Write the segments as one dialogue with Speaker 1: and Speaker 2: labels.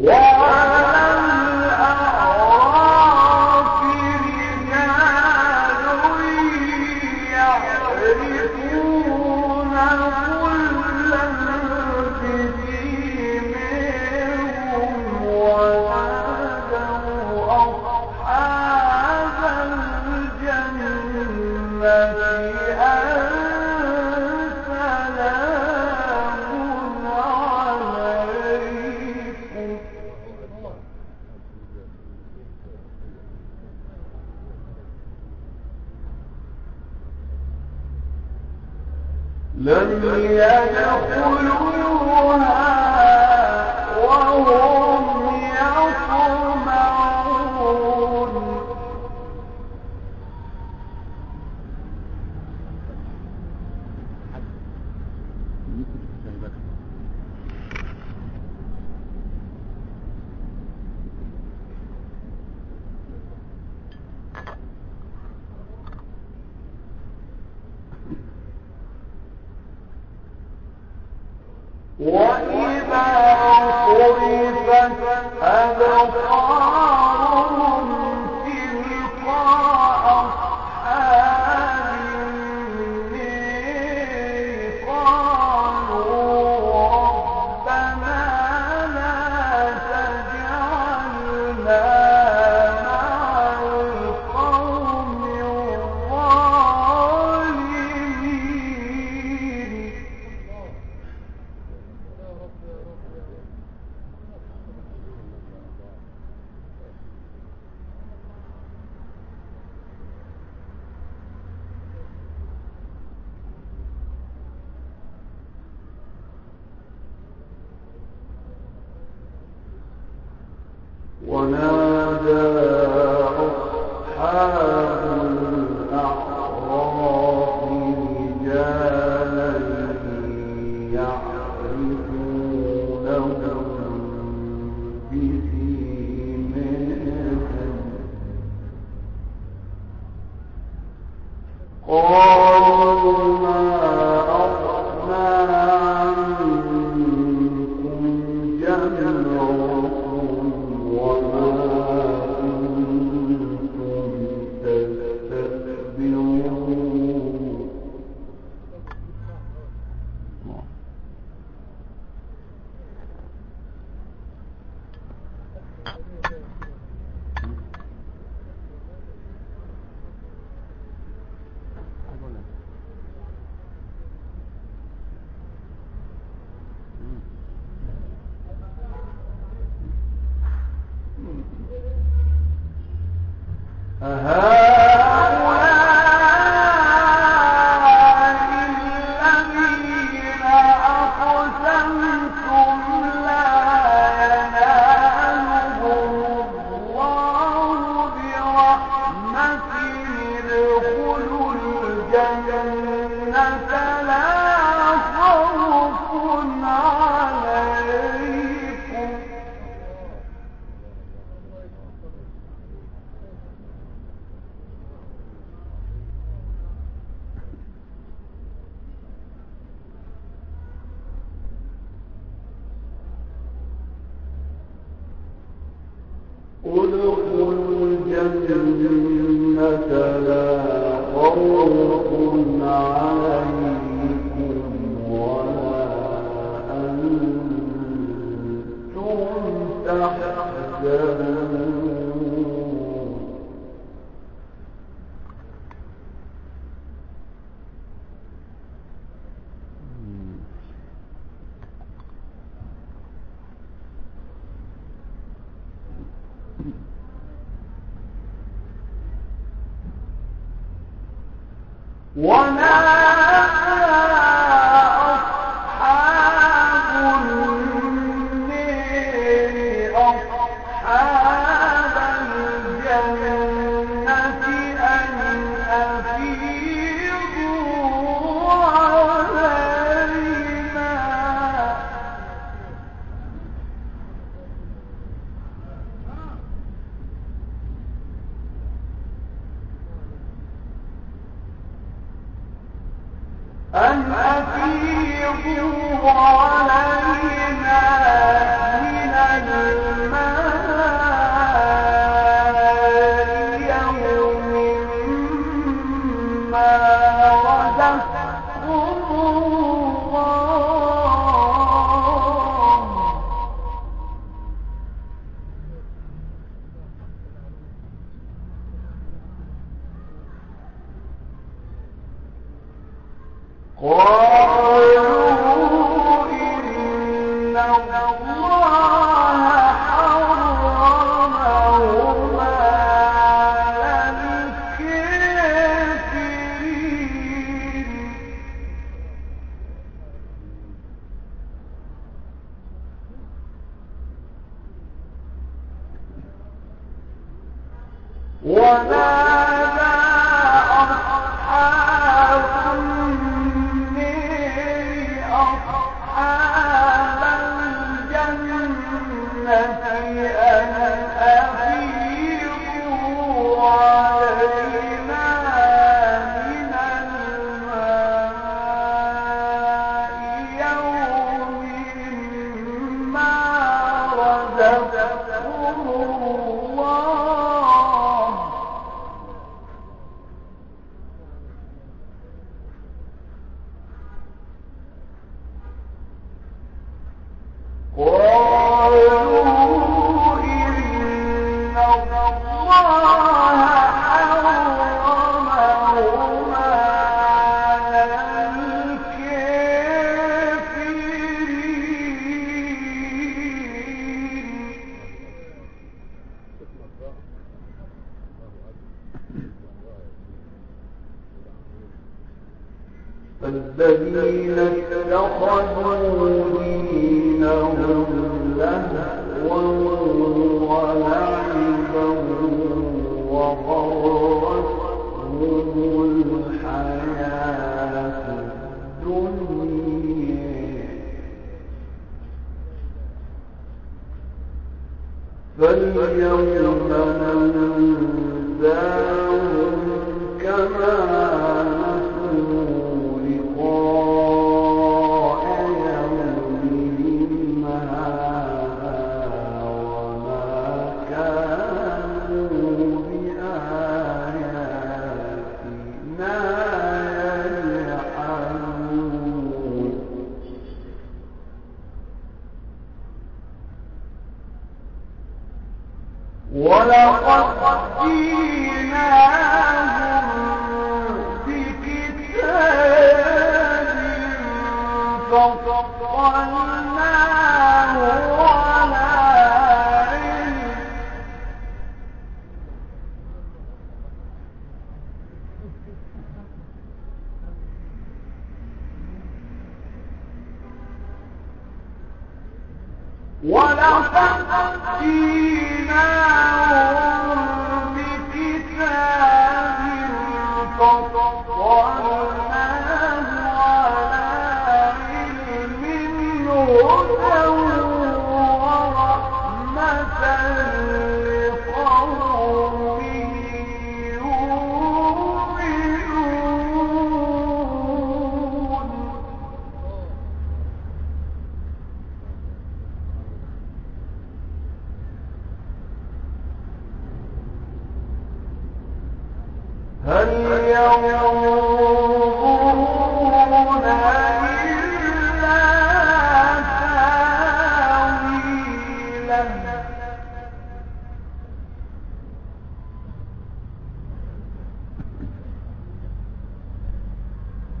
Speaker 1: يا وما أن أفيضوا علينا. 我呢？ولقد جئناهم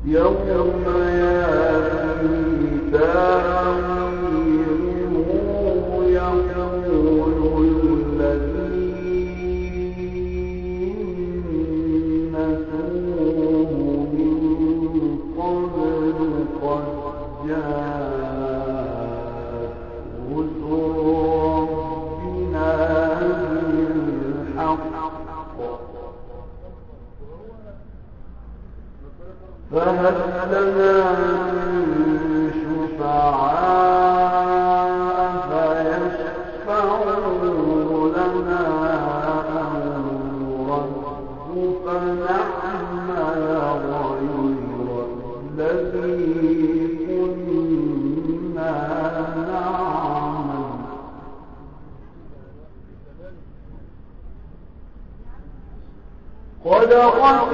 Speaker 1: يوم يأتي قد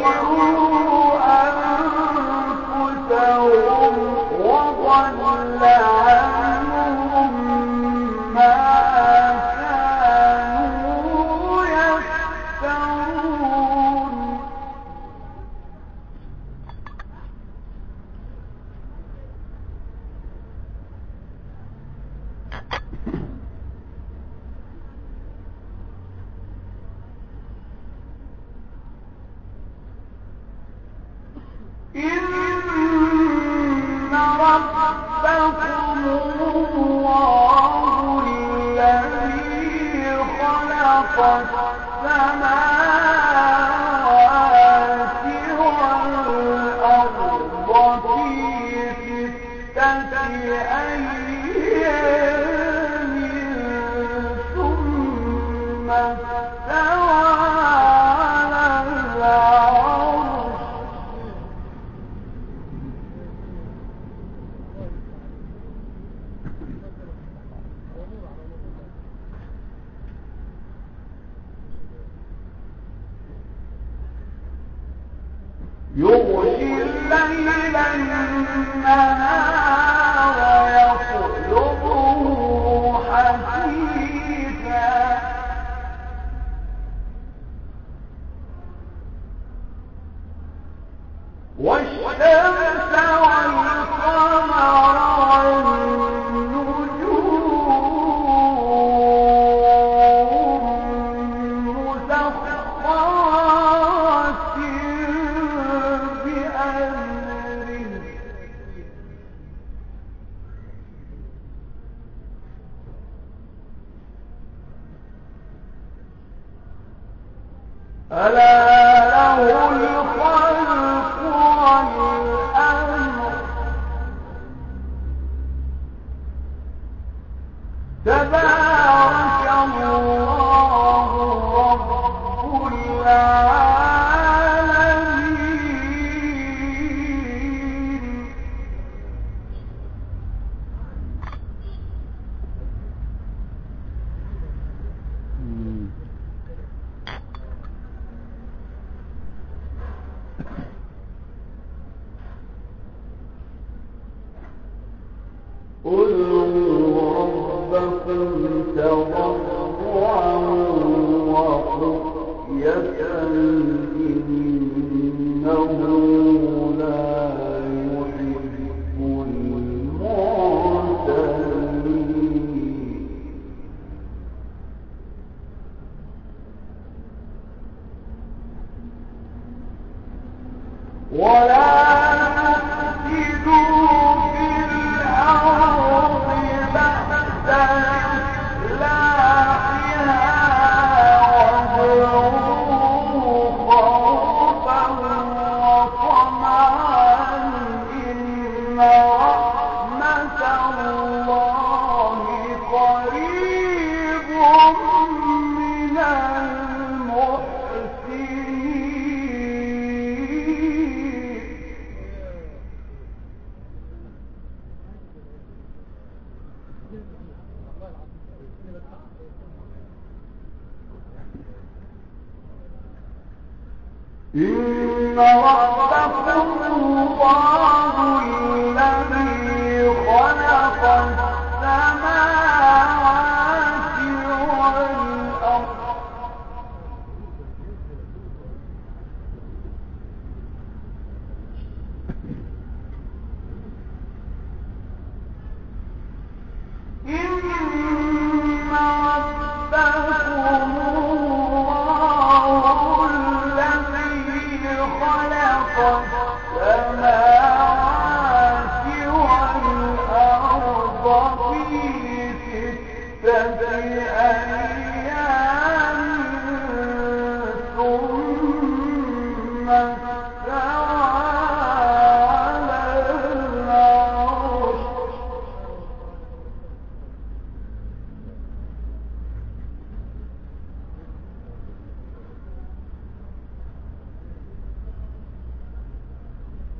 Speaker 1: Thank you.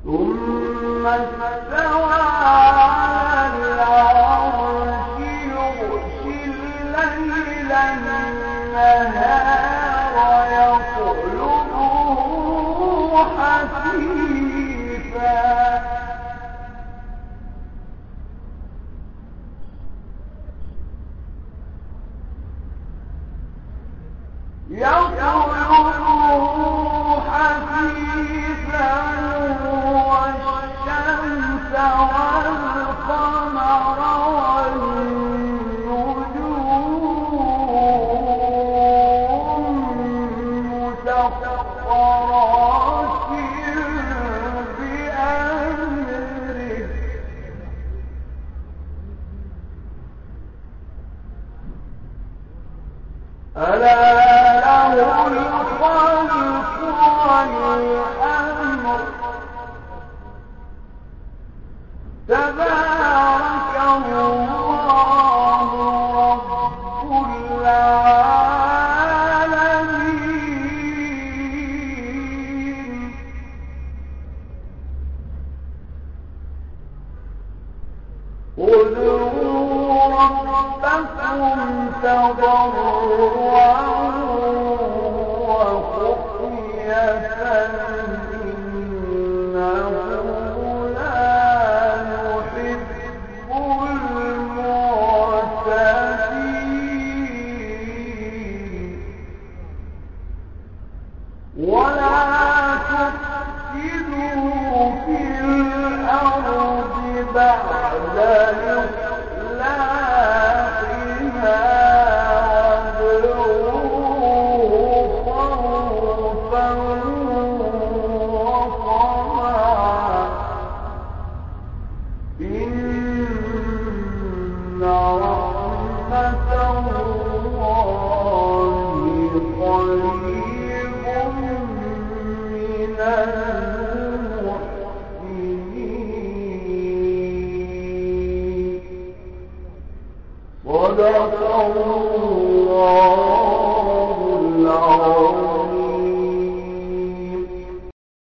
Speaker 1: ثم استوى ألا له الخلق والأمر